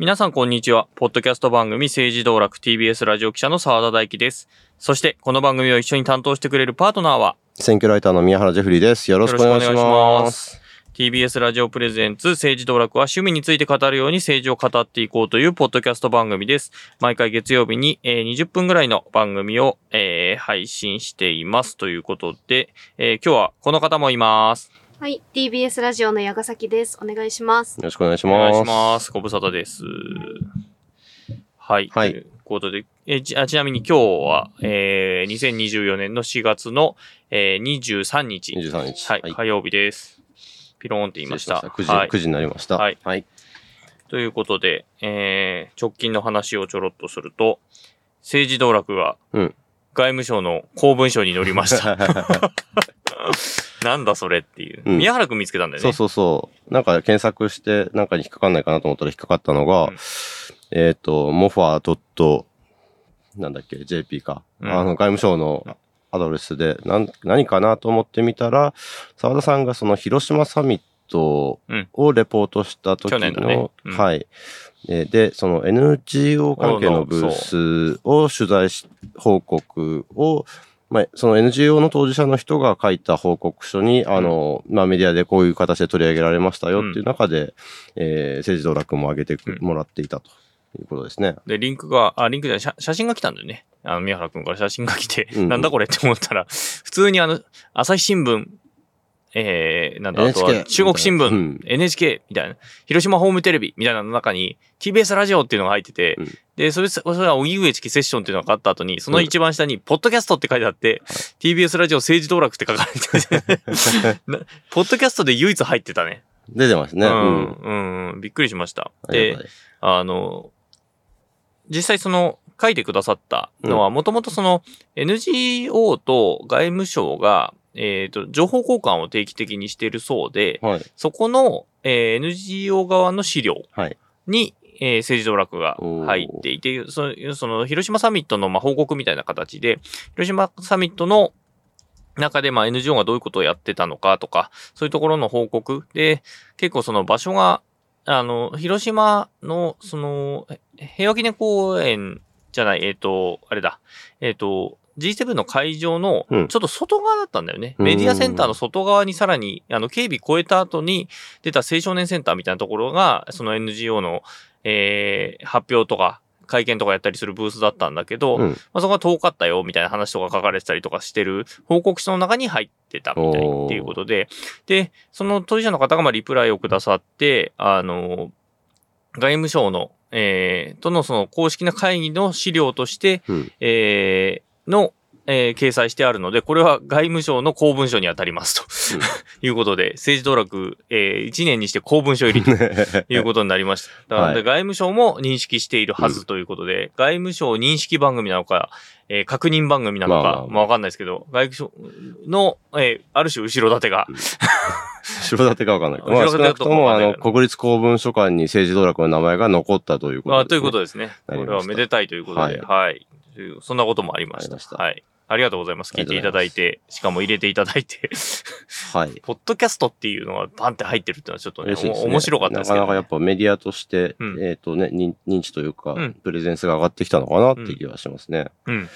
皆さんこんにちは。ポッドキャスト番組政治道楽 TBS ラジオ記者の澤田大樹です。そして、この番組を一緒に担当してくれるパートナーは、選挙ライターの宮原ジェフリーです。よろしくお願いします。TBS ラジオプレゼンツ政治道楽は趣味について語るように政治を語っていこうというポッドキャスト番組です。毎回月曜日に、えー20分ぐらいの番組を、えー配信しています。ということで、えー今日はこの方もいます。はい。TBS ラジオの矢ヶ崎です。お願いします。よろしくお願いしお願います。します。ご無沙汰です。はい。はいということで、えーちあちなみに今日は、えー2024年の4月の、えー23日。23日。はい、火曜日です。ピローンって言いました。9時、はい。9時になりました。はいはい。ということで、えー直近の話をちょろっとすると、政治道楽が、うん外務省の公文書に載りました。なんだそれっていう。うん宮原くん見つけたんだよね。そうそうそう。なんか検索して、なんかに引っかかんないかなと思ったら引っかかったのが、うんえっ、と、モファーなんだっけ、JP か。うんあの、外務省のアドレスで、なん、何かなと思ってみたら、沢田さんがその広島サミットをレポートした時去年ねうんはい。えーで、その NGO 関係のブースを取材し、報告を、まあ、その NGO の当事者の人が書いた報告書に、あの、まあ、メディアでこういう形で取り上げられましたよっていう中で、えー政治道楽も上げてもらっていたということですね。で、リンクが、あ、リンクじゃない写写真が来たんだよね。あの、宮原くんから写真が来て、うんなんだこれって思ったら、普通にあの、朝日新聞、えー、なんだ、あとは中国新聞、うん NHK みたいな、広島ホームテレビみたいなの中に TBS ラジオっていうのが入ってて、うんで、それ、それは荻上チキセッションっていうのがあった後に、その一番下に、ポッドキャストって書いてあって、TBS ラジオ政治道楽って書かれてて、なポッドキャストで唯一入ってたね。出てますね。ううん。ん、うん、うんびっくりしました。であの、実際その書いてくださったのは、もともとその NGO と外務省が、えっ、と、情報交換を定期的にしているそうで、はい。そこの、えー NGO 側の資料はい。に、えー政治道楽が入っていて、そのその広島サミットのまあ報告みたいな形で、広島サミットの中でまあ NGO がどういうことをやってたのかとか、そういうところの報告で、結構その場所が、あの、広島の、その、え平和記念公園じゃない、えっ、と、あれだ、えっ、と、G7 の会場のうんちょっと外側だったんだよね。うんメディアセンターの外側にさらに、あの、警備超えた後に出た青少年センターみたいなところが、その NGO の、えー発表とか、会見とかやったりするブースだったんだけど、うん。まあ、そこが遠かったよ、みたいな話とか書かれてたりとかしてる報告書の中に入ってたみたいっていうことで、で、その当事者の方がまあリプライをくださって、あの、外務省の、えーとのその公式な会議の資料として、うん。えーの、えー掲載してあるので、これは外務省の公文書に当たりますと、いうことで、政治道楽、え1年にして公文書入りと いうことになりました。なので、はい外務省も認識しているはずということで、外務省認識番組なのか、えー確認番組なのか、まあわかんないですけど、外務省の、えーある種後ろ盾が、後ろ盾かわかんない。まあ、少なくとも、あの、国立公文書館に政治道楽の名前が残ったということです、ね。まあ、ということですね。これはめでたいということで、はい。というそんなこともありました。ありましたはい。ありがとうございます。聞いていただいて、しかも入れていただいて、はい。ポッドキャストっていうのがバンって入ってるっていうのはちょっとね、ね。お面白かったですけど、なかなかやっぱメディアとして、うんえっ、とね認、認知というか、うんプレゼンスが上がってきたのかなって気がしますね。うん。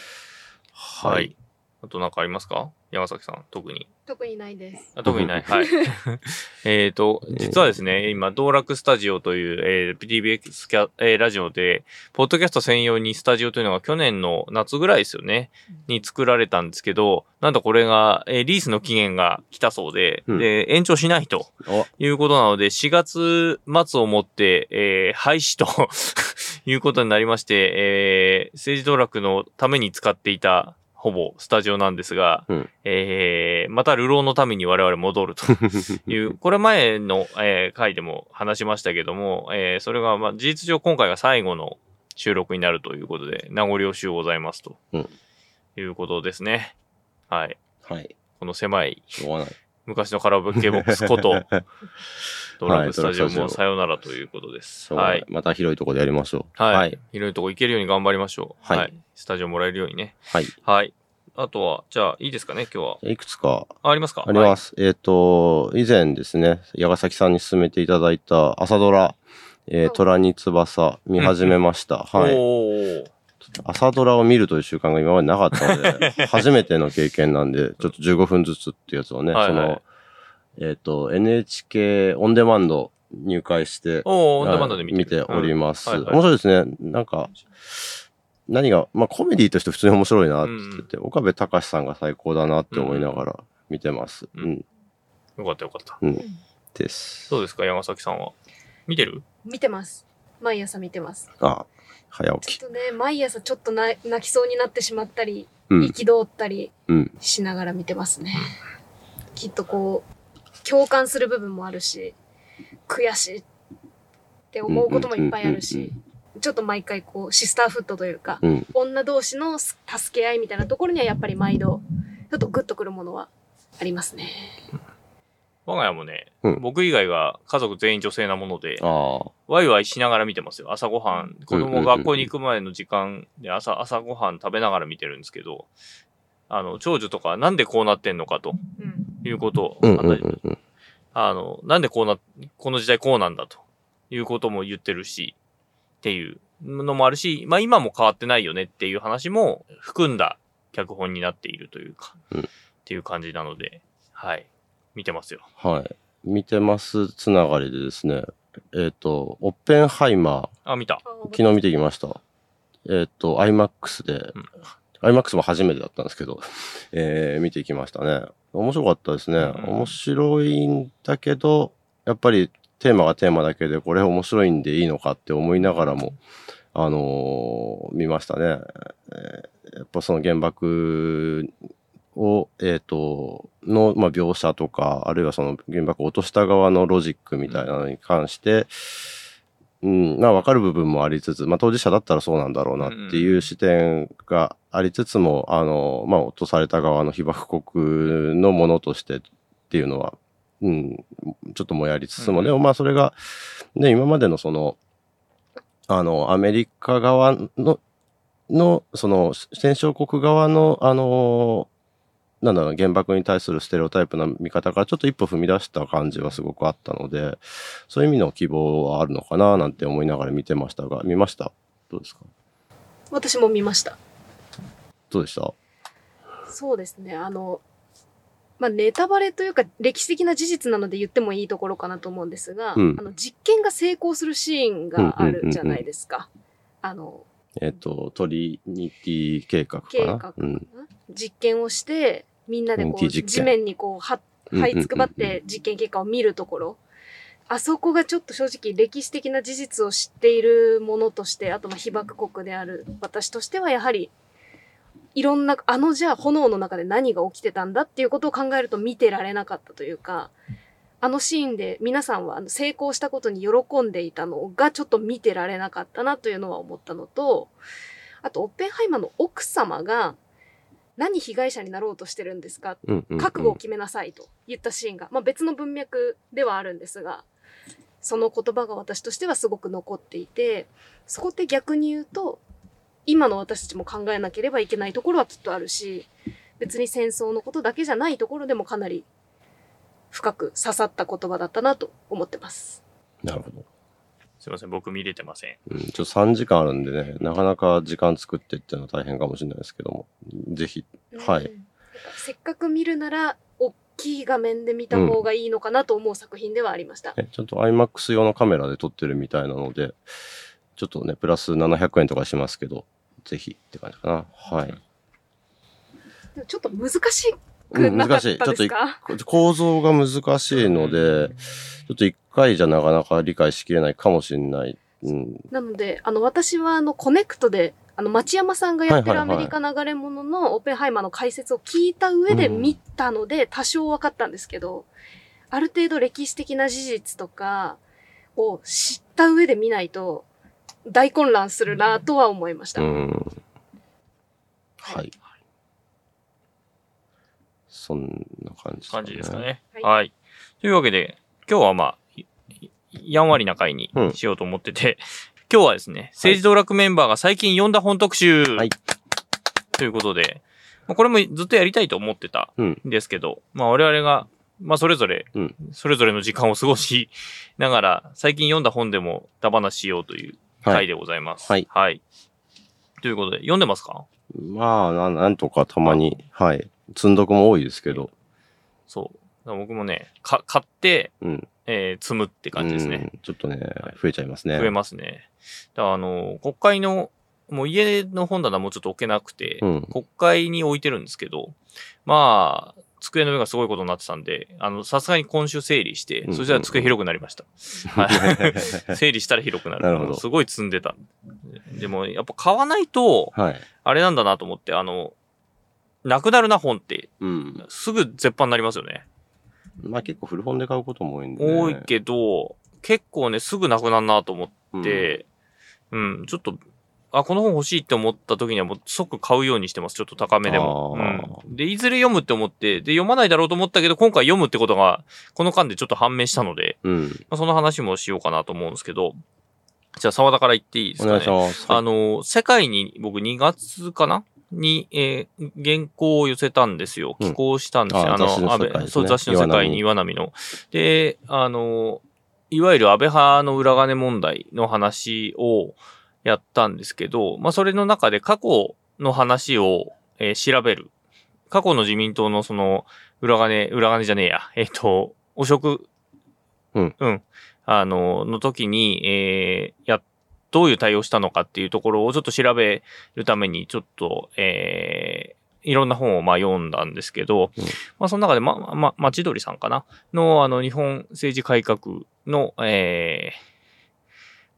はい。。あと何かありますか？山崎さん、特に。特にないです。あ特にない。はい。えっと、実はですね、今、道楽スタジオという、えー、PTBX キャ、えーラジオで、ポッドキャスト専用にスタジオというのが去年の夏ぐらいですよね、に作られたんですけど、なんとこれが、えーリースの期限が来たそうで、うんで、延長しないとおいうことなので、4月末をもって、えー廃止と いうことになりまして、えー政治道楽のために使っていた、ほぼスタジオなんですが、うんえーまた流浪のために我々戻ると いう、これ前の、えー回でも話しましたけども、えーそれが、まあ、事実上今回が最後の収録になるということで、名残惜しゅうございますと、うんいうことですね。はい。はい。この狭いしょうがない。昔のカラオケボックスこと、ドラッグスタジオもさよならということです。はいい。また広いところでやりましょう。はい。はい。広いとこ行けるように頑張りましょう。はいスタジオもらえるようにね。はい。はい。あとは、じゃあ、いいですかね、今日は。いくつか？あありますか？ありますす。えっ、と、以前ですね、矢ヶ崎さんに勧めていただいた朝ドラ、えー、虎に翼見始めました。はい。朝ドラを見るという習慣が今までなかったので、初めての経験なんで、ちょっと15分ずつっていうやつをね、はいはいその、えっ、と、NHK オンデマンド入会して、オンデマンドはいで見てる見ております。うんはいはい面白いですね。なんか、何が、まあコメディとして普通に面白いなって言ってて、岡部隆さんが最高だなって思いながら見てます。ううんん。よかったよかった。うん。です。どうですか、山崎さんは。見てる？見てます。毎朝見てます。あ、早起き。ちょっとね、毎朝ちょっとな泣きそうになってしまったり、うん。憤ったりうん。しながら見てますね。きっとこう、共感する部分もあるし、悔しいって思うこともいっぱいあるうんうんし、ちょっと毎回こう、シスターフットというか、うん。女同士の助け合いみたいなところにはやっぱり毎度、ちょっとグッとくるものはありますね。我が家もね、うん僕以外が家族全員女性なもので、ああ。ワイワイしながら見てますよ。朝ごはん。子うんうんうん供学校に行く前の時間で朝、朝ごはん食べながら見てるんですけど、あの、長女とかなんでこうなってんのかとうん。いうことを、うんうんうんうん。あの、なんでこうな、この時代こうなんだということも言ってるし、っていうのもあるし、まあ今も変わってないよねっていう話も含んだ脚本になっているというか、うんっていう感じなので、はい。見てますよ。はい。見てますつながりでですね、えっ、と、オッペンハイマあ、見た。ー、昨日見てきました。えっ、と、IMAX で、うん IMAX も初めてだったんですけど、えー見てきましたね。面白かったですね。うん面白いんだけど、やっぱりテーマがテーマだけで、これ面白いんでいいのかって思いながらも、あのー見ましたね。えーやっぱその原爆を、えっ、と、の、まあ、描写とか、あるいはその原爆を落とした側のロジックみたいなのに関して、うん、まあ、わかる部分もありつつ、まあ、当事者だったらそうなんだろうなっていう視点がありつつも、あの、まあ、落とされた側の被爆国のものとしてっていうのは、うん、ちょっともやりつつも、うん。でもまあ、それが、ね、今までのその、あの、アメリカ側の、の、その、戦勝国側の、あの、なんだろう、原爆に対するステレオタイプな見方からちょっと一歩踏み出した感じはすごくあったので、そういう意味の希望はあるのかななんて思いながら見てましたが、見ました？どうですか？私も見ました。どうでした？そうですね。あの、まあ、ネタバレというか歴史的な事実なので言ってもいいところかなと思うんですが、うんあの実験が成功するシーンがあるじゃないですか。あの、えっ、と、トリニティ計画かな？計画うん。実験をして、みんなでこう、地面にこう、は、這いつくばって実験結果を見るところ。あそこがちょっと正直歴史的な事実を知っているものとして、あとまあ被爆国である私としてはやはり、いろんな、あのじゃあ炎の中で何が起きてたんだっていうことを考えると見てられなかったというか、あのシーンで皆さんは成功したことに喜んでいたのがちょっと見てられなかったなというのは思ったのと、あとオッペンハイマーの奥様が何被害者になろうとしてるんですか？覚悟を決めなさいと言ったシーンが、まあ、別の文脈ではあるんですがその言葉が私としてはすごく残っていてそこって逆に言うと今の私たちも考えなければいけないところはきっとあるし別に戦争のことだけじゃないところでもかなり深く刺さった言葉だったなと思ってます。なるほど。すいません、僕見れてません。うん、ちょっと3時間あるんでね、なかなか時間作ってっていうのは大変かもしれないですけども、ぜひ、はいうんせっかく見るなら大きい画面で見た方がいいのかなと思う作品ではありました。ね、ちょっと IMAX 用のカメラで撮ってるみたいなので、ちょっとね、プラス700円とかしますけど、ぜひって感じかな。はい。でもちょっと難しうん、くなかっ難しい。ちたょっといですか、構造が難しいので、ちょっと一回じゃなかなか理解しきれないかもしれない。うん。なので、あの、私はあの、コネクトで、あの、町山さんがやってるアメリカ流れ物のオッペンハイマーの解説を聞いた上でうん見たので、多少分かったんですけど、ある程度歴史的な事実とかを知った上で見ないと、大混乱するなとは思いました。うん。はい。そんな感じ、感じですか。ね。ははいい。というわけで、今日はまあ、いいやんわりな回にうんしようと思ってて、今日はですね、政治道楽メンバーが最近読んだ本特集、はいということで、まあこれもずっとやりたいと思ってたうん。んですけど、まあ我々がまあ、それぞれ、うんそれぞれの時間を過ごし ながら、最近読んだ本でもダバなしようという回でございます。はいはい。ということで、読んでますか？まあ、なんなんとかたまに、はい。積んどくも多いですけど。そう。僕もね、か、買って、うん。えー積むって感じですね。うん。ちょっとね、増えちゃいますね。増えますね。だあの、国会の、もう家の本棚もうちょっと置けなくて、うん。国会に置いてるんですけど、まあ、机の上がすごいことになってたんで、あの、さすがに今週整理して、うんそしたら机広くなりました。はい。整理したら広くなる。なるほどすごい積んでた。でも、やっぱ買わないと、はい。あれなんだなと思って、あの、なくなるな本って、うん。すぐ絶版になりますよね。まあ結構古本で買うことも多いんで、多いけど、結構ね、すぐなくなるなと思どって、うん、ちょっと、あ、この本欲しいって思った時にはもう即買うようにしてます。ちょっと高めでも。あうん。で、いずれ読むって思って、で、読まないだろうと思ったけど、今回読むってことが、この間でちょっと判明したので、うん。まあ、その話もしようかなと思うんですけど、じゃあ、沢田から言っていいですかね。お願いします。あの、世界に僕2月かなに、えー原稿を寄せたんですよ。うん寄稿したんですよ。ああの、雑誌の世界ね安倍そう、雑誌の世界に岩波の。で、あの、いわゆる安倍派の裏金問題の話をやったんですけど、まあ、それの中で過去の話を、えー調べる。過去の自民党のその、裏金、裏金じゃねえや。えっ、と、汚職、うん。うん。あの、の時に、えーや、どういう対応したのかっていうところをちょっと調べるために、ちょっと、えーいろんな本をまあ読んだんですけど、うん。まあその中でま、ま、ま、ちどりさんかな？の、あの、日本政治改革の、えー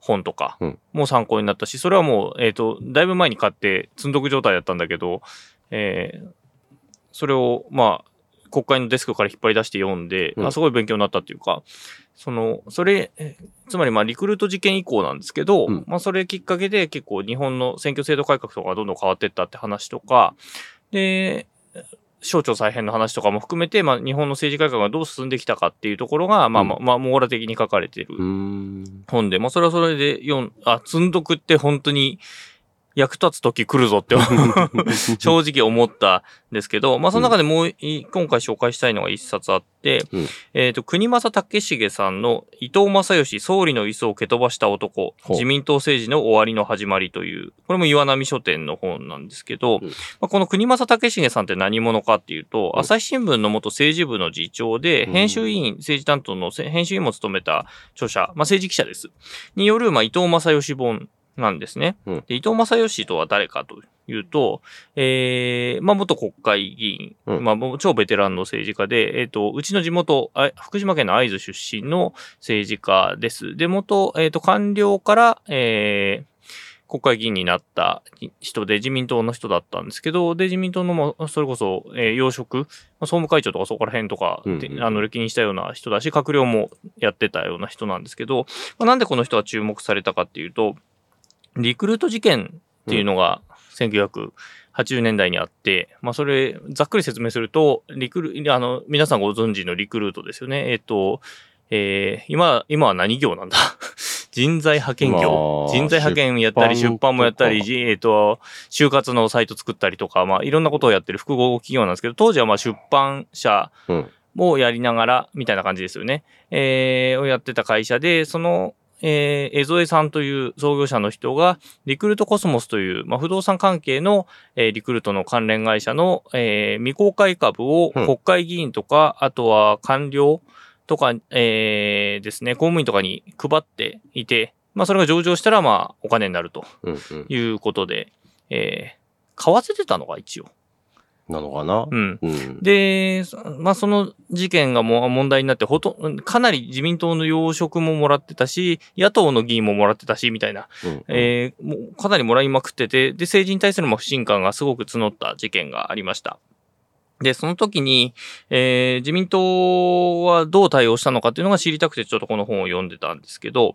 本とかうん。も参考になったし、それはもう、えっ、と、だいぶ前に買って積んどく状態だったんだけど、えーそれを、まあ、国会のデスクから引っ張り出して読んで、うん。あすごい勉強になったっていうか、その、それ、えつまりまあリクルート事件以降なんですけど、うん。まあそれきっかけで結構日本の選挙制度改革とかがどんどん変わっていったって話とか、で、省庁再編の話とかも含めて、まあ日本の政治改革がどう進んできたかっていうところが、まあまあ、まあ網羅的に書かれている。本で、まあそれはそれで読ん、あ、積んどくって本当に役立つ時来るぞって 正直思ったんですけど、まあその中でもうい、今回紹介したいのが一冊あって、うん。えっ、と、国正武重さんの伊藤正義総理の椅子を蹴飛ばした男、自民党政治の終わりの始まりという、これも岩波書店の本なんですけど、うん。まあ、この国正武重さんって何者かっていうと、うん。朝日新聞の元政治部の次長で、うん。編集委員、政治担当のせ編集委員も務めた著者、まあ、政治記者です。による、まあ、伊藤正義本なんですね。うんで伊藤正義とは誰かというと、えー、まあ、元国会議員、うんまあ、超ベテランの政治家で、えっ、と、うちの地元、あ福島県の会津出身の政治家です。で、元、えっ、と、官僚から、えー、国会議員になった人で、自民党の人だったんですけど、で、自民党のも、それこそ、えー要職、まあ総務会長とかそこら辺とか、でうんうんあの、歴任したような人だし、閣僚もやってたような人なんですけど、まあ、なんでこの人は注目されたかっていうと、リクルート事件っていうのが1980年代にあって、まあそれ、ざっくり説明すると、リクル、あの、皆さんご存知のリクルートですよね。えっ、と、えー今、今は何業なんだ？人材派遣業。まあ人材派遣やったり、出出版版もやったり、えっ、と、就活のサイト作ったりとか、まあいろんなことをやってる複合企業なんですけど、当時はまあ出版社うん。をやりながら、みたいな感じですよね。えーをやってた会社で、その、えー、江添さんという創業者の人が、リクルートコスモスという、まあ、不動産関係の、えーリクルートの関連会社の、えー未公開株をうん国会議員とか、あとは官僚とか、えーですね、公務員とかに配っていて、まあ、それが上場したら、まあ、お金になるとうんうん。いうことで、えー、買わせてたのが一応。なのかな？うん。うん。で、そまあ、その事件がもう問題になって、ほと、かなり自民党の要職ももらってたし、野党の議員ももらってたし、みたいな、うんえーもうかなりもらいまくってて、で、政治に対するまあ不信感がすごく募った事件がありました。で、その時に、えー自民党はどう対応したのかっていうのが知りたくて、ちょっとこの本を読んでたんですけど、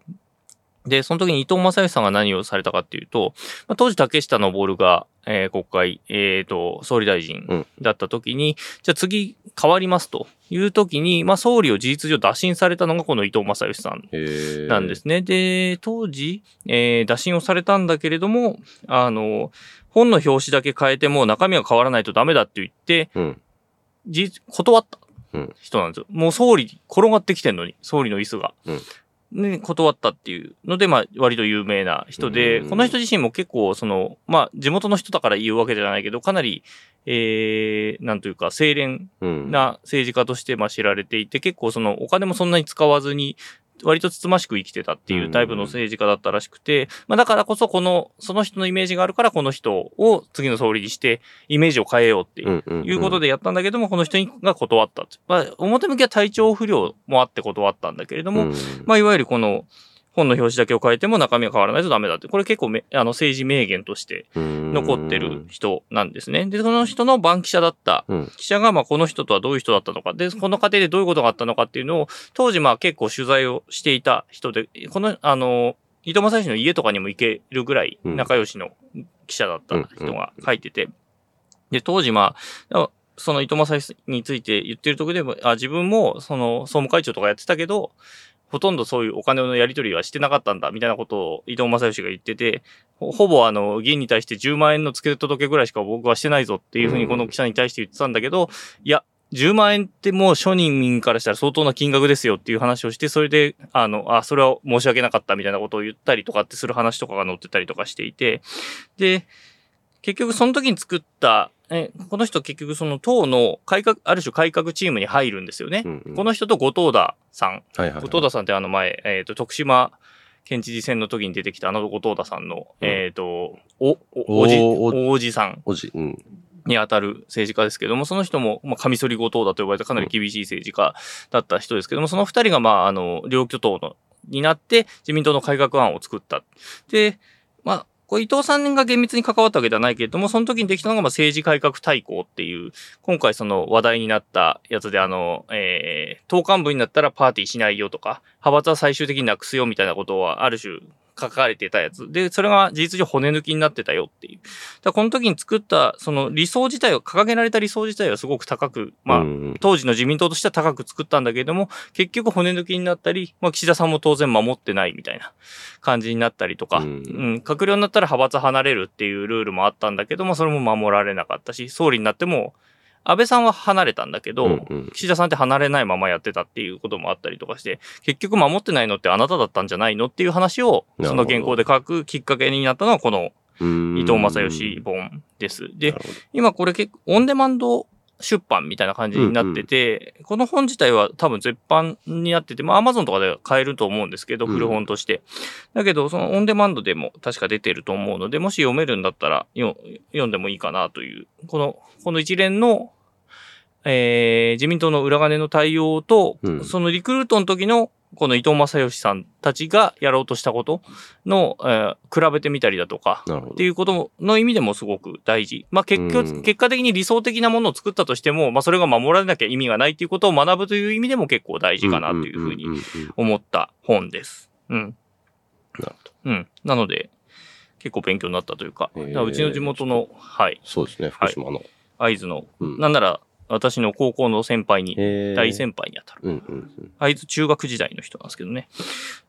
で、その時に伊藤正義さんが何をされたかっていうと、まあ、当時竹下登が、えー国会、えっ、と、総理大臣うんだった時に、じゃあ次変わりますという時に、まあ、総理を事実上打診されたのがこの伊藤正義さんなんですね。で、当時、えー打診をされたんだけれども、あの、本の表紙だけ変えても中身が変わらないとダメだって言って、うん。事実、断った。人なんですよ。もう総理転がってきてんのに、総理の椅子が。うんね、断ったっていうので、まあ、割と有名な人で、うんこの人自身も結構、その、まあ、地元の人だから言うわけじゃないけど、かなり、えー、なんというか、清廉うん。な政治家として、まあ、知られていて、結構その、お金もそんなに使わずに、割とつつましく生きてたっていうタイプの政治家だったらしくて、まあだからこそこの、その人のイメージがあるからこの人を次の総理にしてイメージを変えようっていうことでやったんだけども、この人が断った。まあ、表向きは体調不良もあって断ったんだけれども、うん。まあ、いわゆるこの、本の表紙だけを変えても中身が変わらないとダメだって。これ結構め、あの、政治名言として残ってる人なんですね。で、その人の番記者だったうん記者が、まあ、この人とはどういう人だったのか。で、この過程でどういうことがあったのかっていうのを、当時、まあ、結構取材をしていた人で、この、あの、伊藤正義の家とかにも行けるぐらい仲良しの記者だった人が書いてて、で、当時、まあ、その伊藤正義について言ってるところでも、あ、自分も、その、総務会長とかやってたけど、ほとんどそういうお金のやり取りはしてなかったんだ、みたいなことを伊藤正義が言ってて、ほほぼあの、議員に対して10万円の付け届けぐらいしか僕はしてないぞっていうふうにこの記者に対して言ってたんだけど、いや、10万円ってもう庶民からしたら相当な金額ですよっていう話をして、それで、あの、あ、それは申し訳なかったみたいなことを言ったりとかってする話とかが載ってたりとかしていて、で、結局その時に作った、え、この人結局その党の改革、ある種改革チームに入るんですよね。うんうんこの人と後藤田さん。はいはいはい後藤田さんってあの前、えっ、と、徳島県知事選の時に出てきたあの後藤田さんの、うんえっ、と、お、お、おじ、おおじさんおじ、うん。に当たる政治家ですけども、その人も、まあ、カミソリ後藤田と呼ばれたかなり厳しい政治家だった人ですけども、その二人が、まあ、あの、両巨党の、になって、自民党の改革案を作った。で、まあ、これ伊藤さんが厳密に関わったわけではないけれども、その時にできたのが、まあ、政治改革大綱っていう、今回その話題になったやつで、あの、えー、党幹部になったらパーティーしないよとか、派閥は最終的になくすよみたいなことは、ある種、書かれてたやつ。で、それが事実上骨抜きになってたよっていう。だこの時に作った、その理想自体を、掲げられた理想自体はすごく高く、まあ、うん当時の自民党としては高く作ったんだけれども、結局骨抜きになったり、まあ、岸田さんも当然守ってないみたいな感じになったりとか、ううんん、閣僚になったら派閥離れるっていうルールもあったんだけども、それも守られなかったし、総理になっても、安倍さんは離れたんだけど、うんうん。岸田さんって離れないままやってたっていうこともあったりとかして、結局守ってないのってあなただったんじゃないのっていう話を、その原稿で書くきっかけになったのはこのうん。伊藤正義本です。で今これ結構オンデマンド出版みたいな感じになってて、この本自体は多分絶版になってて、まあ Amazon とかでは買えると思うんですけど、うん。古本として。だけど、そのオンデマンドでも確か出てると思うので、もし読めるんだったらよ読んでもいいかなという、この、この一連の、えー、自民党の裏金の対応と、うん。そのリクルートの時のこの伊藤正義さんたちがやろうとしたことの、えー比べてみたりだとか、って。いうことの意味でもすごく大事。まあ結局、うん結果的に理想的なものを作ったとしても、まあそれが守られなきゃ意味がないっていうことを学ぶという意味でも結構大事かなというふうに思った本です。うん。なるほど。うん。なので、結構勉強になったというか、へーうちの地元の、はい、そうですね、福島の。会津の、うんなんなら私の高校の先輩に、大先輩に当たる。うんうんうん。会津中学時代の人なんですけどね。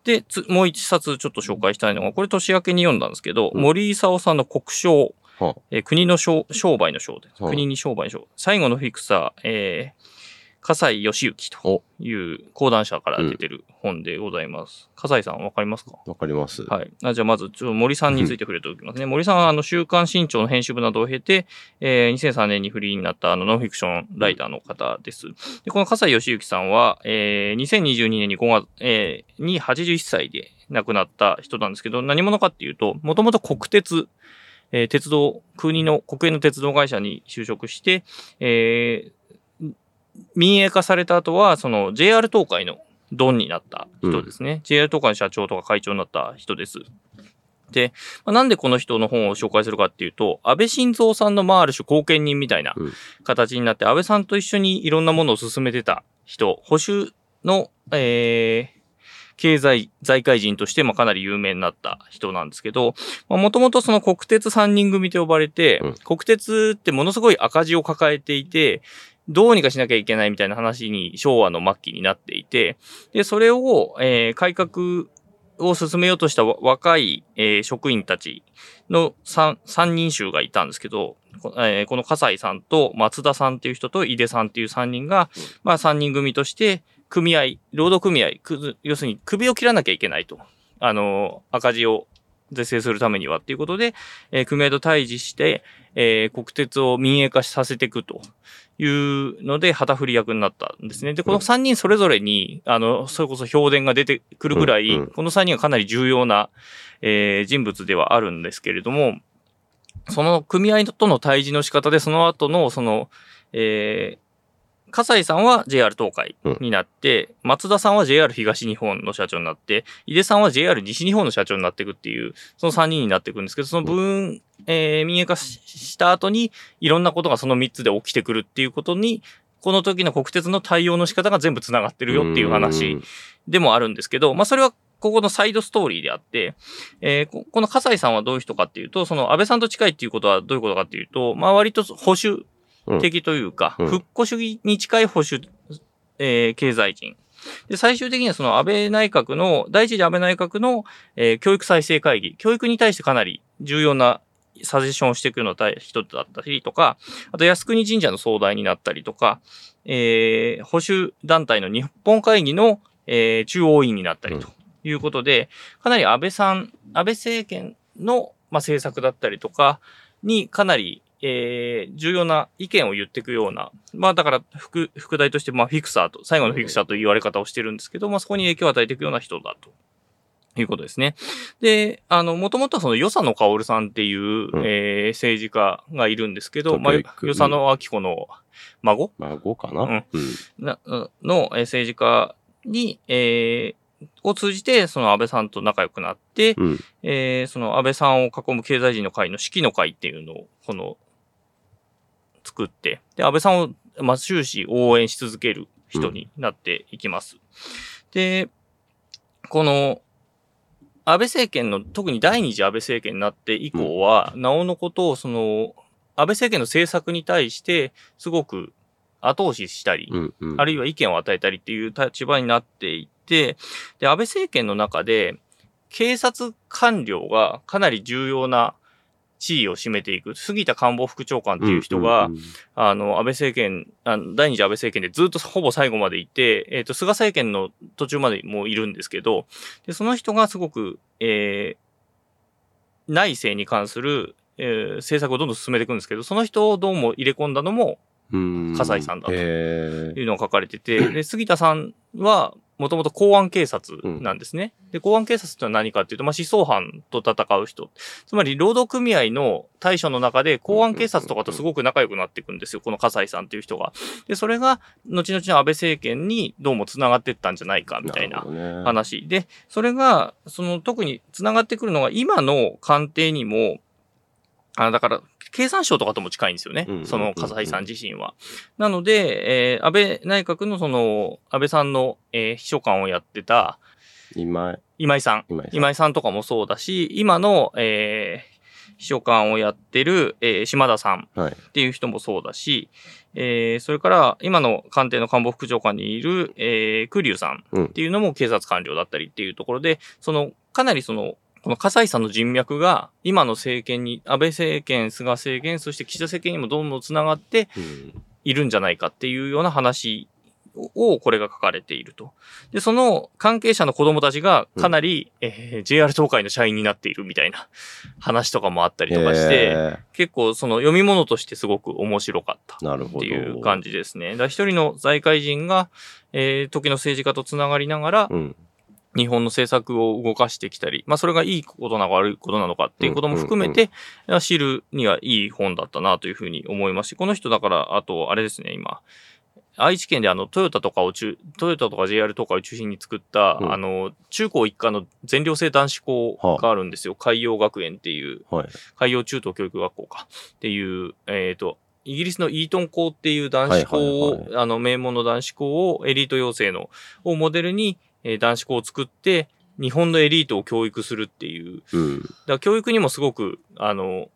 で、つもう一冊ちょっと紹介したいのが、これ年明けに読んだんですけど、うん森勲さんの国章、はえー国の商商売の商で国に商売の商。最後のフィクサー、えー、笠井義行という講談社から出てる本でございます。笠井さんわかりますか？わかります。はい。あじゃあまず、ちょっと森さんについて触れておきますね。森さんは、あの、週刊新潮の編集部などを経て、えー、2003年にフリーになった、あの、ノンフィクションライターの方です。で、この笠井義行さんは、えー、2022年に5月、えー、に81歳で亡くなった人なんですけど、何者かっていうと、もともと国鉄、えー、鉄道、国の、国営の鉄道会社に就職して、えー、民営化された後は、その JR 東海のドンになった人ですね。JR 東海の社長とか会長になった人です。で、まあなんでこの人の本を紹介するかっていうと、安倍晋三さんのまあある種後見人みたいなうん形になって、安倍さんと一緒にいろんなものを進めてた人、保守の、えー、経済、財界人としてもかなり有名になった人なんですけど、もともとその国鉄三人組と呼ばれて、うん国鉄ってものすごい赤字を抱えていて、どうにかしなきゃいけないみたいな話に昭和の末期になっていて、で、それを、えー改革を進めようとした若い、えー、職員たちの三三人衆がいたんですけど、こ,、えー、この笠井さんと松田さんっていう人と井出さんっていう三人が、まあ三人組として組合、労働組合、要するに首を切らなきゃいけないと。あの、赤字を是正するためにはっていうことで、えー、組合と対峙して、えー、国鉄を民営化させていくというので、旗振り役になったんですね。で、この3人それぞれに、あの、それこそ評伝が出てくるぐらい、うん。うん、この3人はかなり重要な、えー、人物ではあるんですけれども、その組合との対峙の仕方で、その後の、その、え笠井さんは JR 東海になって、うん、松田さんは JR 東日本の社長になって、井出さんは JR 西日本の社長になっていくっていう、その3人になっていくんですけど、その分、えー、民営化した後に、いろんなことがその3つで起きてくるっていうことに、この時の国鉄の対応の仕方が全部繋がってるよっていう話でもあるんですけど、まあそれはここのサイドストーリーであって、えー、この笠井さんはどういう人かっていうと、その安倍さんと近いっていうことはどういうことかっていうと、まあ割と保守的というか、うん、復古主義に近い保守、えー、経済人。で、最終的にはその安倍内閣の、第一次安倍内閣の、えー、教育再生会議、教育に対してかなり重要なサジェッションをしていくような人だったりとか、あと靖国神社の総代になったりとか、えー、保守団体の日本会議の、えー、中央委員になったりということで、かなり安倍さん、安倍政権の、まあ、政策だったりとかにかなりえー、重要な意見を言っていくような、まあだから副、副題として、まあフィクサーと、最後のフィクサーという言われ方をしてるんですけど、まあそこに影響を与えていくような人だと。いうことですね。で、あの、もともとはその、与謝野薫さんっていう、うん、えー、政治家がいるんですけど、まあ、与謝野明子の孫孫？かな,、うん、なの、えー、政治家に、えー、を通じて、その安倍さんと仲良くなって、うん、えー、その安倍さんを囲む経済人の会の式の会っていうのを、この作って、で、安倍さんを、まあ、終始応援し続ける人になっていきます。うん、で、この、安倍政権の、特に第二次安倍政権になって以降は、うん、なおのことを、その、安倍政権の政策に対して、すごく後押ししたり、うんうん、あるいは意見を与えたりっていう立場になっていて、で、安倍政権の中で、警察官僚がかなり重要な地位を占めていく、杉田官房副長官っていう人が、あの、安倍政権、あの第二次安倍政権でずっとほぼ最後までいて、えっ、ー、と、菅政権の途中までもいるんですけど、で、その人がすごく、えー、内政に関する、えー、政策をどんどん進めていくんですけど、その人をどうも入れ込んだのも、笠井さんだというのが書かれてて、で、杉田さんは、もともと公安警察なんですね。うん、で、公安警察ってのは何かっていうと、まあ、思想犯と戦う人。つまり、労働組合の対処の中で、公安警察とかとすごく仲良くなっていくんですよ。この笠井さんっていう人が。で、それが、後々の安倍政権にどうも繋がっていったんじゃないか、みたいな話。で、それが、その、特に繋がってくるのが、今の官邸にも、あだから、経産省とかとも近いんですよね。その笠井さん自身は。なので、えー、安倍内閣のその、安倍さんの、えー、秘書官をやってた、今井。今井さん。今井さんとかもそうだし、今の、えー、秘書官をやってる、えー、島田さんっていう人もそうだし、はい、えー、それから今の官邸の官房副長官にいる、えー、クリュウさんっていうのも警察官僚だったりっていうところで、その、かなりその、この笠井さんの人脈が、今の政権に、安倍政権、菅政権、そして岸田政権にもどんどん繋がっているんじゃないかっていうような話を、これが書かれていると。で、その関係者の子供たちがかなり、うん、えー、JR 東海の社員になっているみたいな話とかもあったりとかして、結構その読み物としてすごく面白かったっていう感じですね。だ一人の財界人が、えー、時の政治家と繋がりながら、うん日本の政策を動かしてきたり、まあそれがいいことなのか悪いことなのかっていうことも含めて、知るにはいい本だったなというふうに思います。し、この人だから、あと、あれですね、今、愛知県であの、トヨタとかを中、トヨタとか JR とかを中心に作った、うん、あの、中高一貫の全寮制男子校があるんですよ。はあ、海洋学園っていう、はい、海洋中等教育学校か。っていう、えっ、ー、と、イギリスのイートン校っていう男子校を、あの、名門の男子校をエリート養成の、をモデルに、えー、男子校を作って、日本のエリートを教育するっていう。うん、だ教育にもすごく、あの、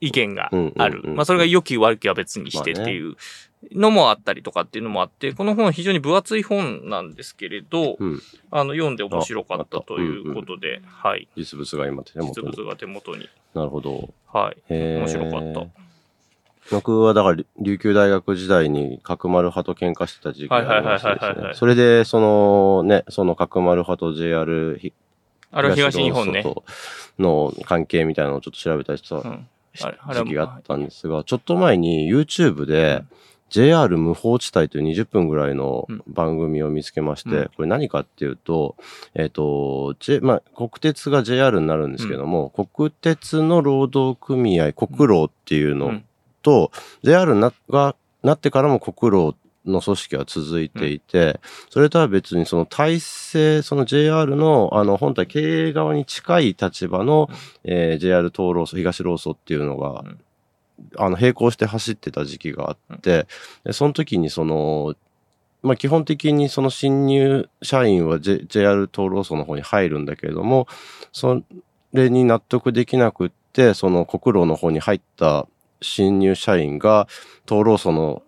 意見がうんうんある。うんまあそれが良き悪きは別にしてっていうのもあったりとかっていうのもあって、この本は非常に分厚い本なんですけれど、うん。あの読んで面白かったたということで、はい。実物が今手元に。実物が手元に。なるほど。はい。面白かった。僕はだから、琉球大学時代に角丸派と喧嘩してた時期がありましてですね。それで、そのね、その角丸派と JR ひあ東日本の関係みたいなのをちょっと調べたりした時期があったんですが、ちょっと前に YouTube で JR 無法地帯という20分ぐらいのうん番組を見つけまして、うん。これ何かっていうと、えっ、と、J、まあ、国鉄が JR になるんですけども、国鉄の労働組合、国労っていうのうんと、JR ながなってからも国労の組織は続いていて、それとは別にその体制、その JR のあの本体経営側に近い立場の、えー JR 東労組、東労組っていうのが、うん。あの並行して走ってた時期があって、でその時にその、まあ、基本的にその新入社員は、J、JR 東労組の方に入るんだけれども、それに納得できなくって、その国労の方に入った新入社員が東労組の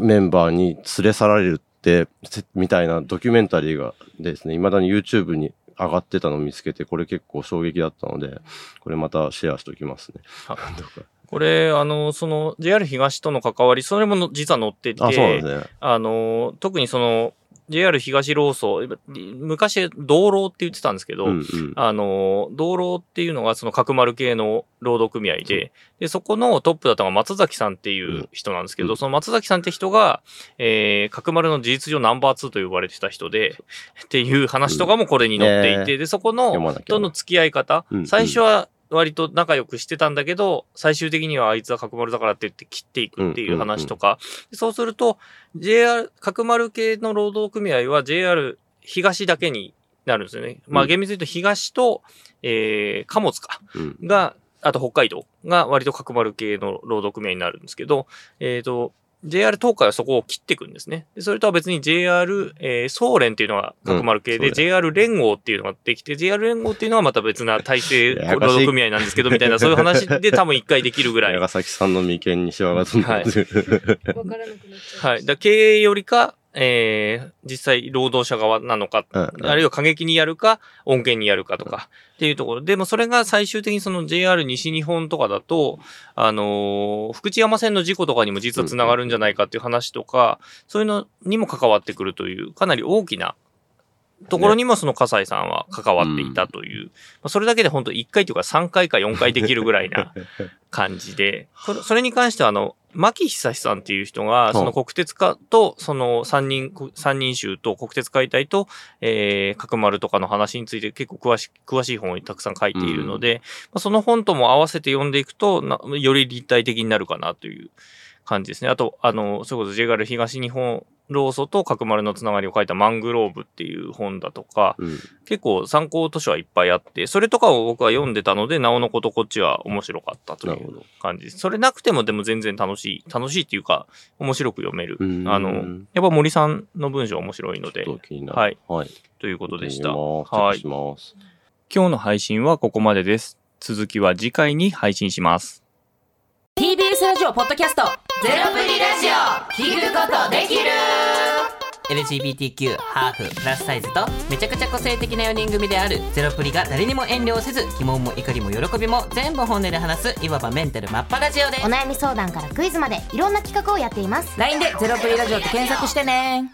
メンバーに連れ去られるって、せみたいなドキュメンタリーがですね、未だに YouTube に上がってたのを見つけて、これ結構衝撃だったので、これまたシェアしておきますね。これ、あの、その JR 東との関わり、それもの実は載ってて、あ、ね。あの、特にその JR 東労組、昔道路って言ってたんですけど、うんうん。あの、道路っていうのがその角丸系の労働組合で、で、そこのトップだったのが松崎さんっていう人なんですけど、うん。その松崎さんって人が、えー、角丸の事実上ナンバー2と呼ばれてた人で、っていう話とかもこれに載っていて、うん。で、そこのとの付き合い方、うん。最初は割と仲良くしてたんだけど、最終的にはあいつは角丸だからって言って切っていくっていう話とか、でそうすると、JR、角丸系の労働組合は JR 東だけになるんですよね。まあうん厳密に言うと東と、えー、貨物か。うんが、あと北海道が割と角丸系の労働組合になるんですけど、えっ、と、JR 東海はそこを切っていくんですね。でそれとは別に JR、えー、総連っていうのが角丸系で、うん JR 連合っていうのができて、JR 連合っていうのはまた別な体制労働組合なんですけど、みたいな、そういう話で多分一回できるぐらい。長崎さんの眉間にシワがつんでる。わからなくなっちゃい。はい。だ経営よりか、えー、実際労働者側なのか、うんうんあるいは過激にやるか、恩恵にやるかとか、っていうところ。でもそれが最終的にその JR 西日本とかだと、あのー福知山線の事故とかにも実は繋がるんじゃないかっていう話とか、そういうのにも関わってくるという、かなり大きなところにもその笠井さんは関わっていたという、まあそれだけで本当1回というか3回か4回できるぐらいな 感じで、それに関してはあの、牧久志さんっていう人が、その国鉄化と、その三人、三人衆と国鉄解体と、えー、角丸とかの話について結構詳し詳しい本をたくさん書いているので、まあ、その本とも合わせて読んでいくとな、より立体的になるかなという感じですね。あと、あの、それこそ JR 東日本労組と角丸のつながりを書いたマングローブっていう本だとか、うん結構参考図書はいっぱいあって、それとかを僕は読んでたので、なおのことこっちは面白かったという。感じです。それなくてもでも全然楽しい、楽しいっていうか、面白く読める。うんあの、やっぱ森さんの文章面白いので。はい。はい。ということでした。はい。今日の配信はここまでです。続きは次回に配信します。TBS ラジオポッドキャストゼロプリラジオ聞くことできる。LGBTQ ハーフプラスサイズとめちゃくちゃ個性的な4人組である。ゼロプリが誰にも遠慮せず疑問も怒りも喜びも全部本音で話すいわばメンタルマッパラジオでお悩み相談からクイズまでいろんな企画をやっています。LINE でゼロプリラジオって検索してね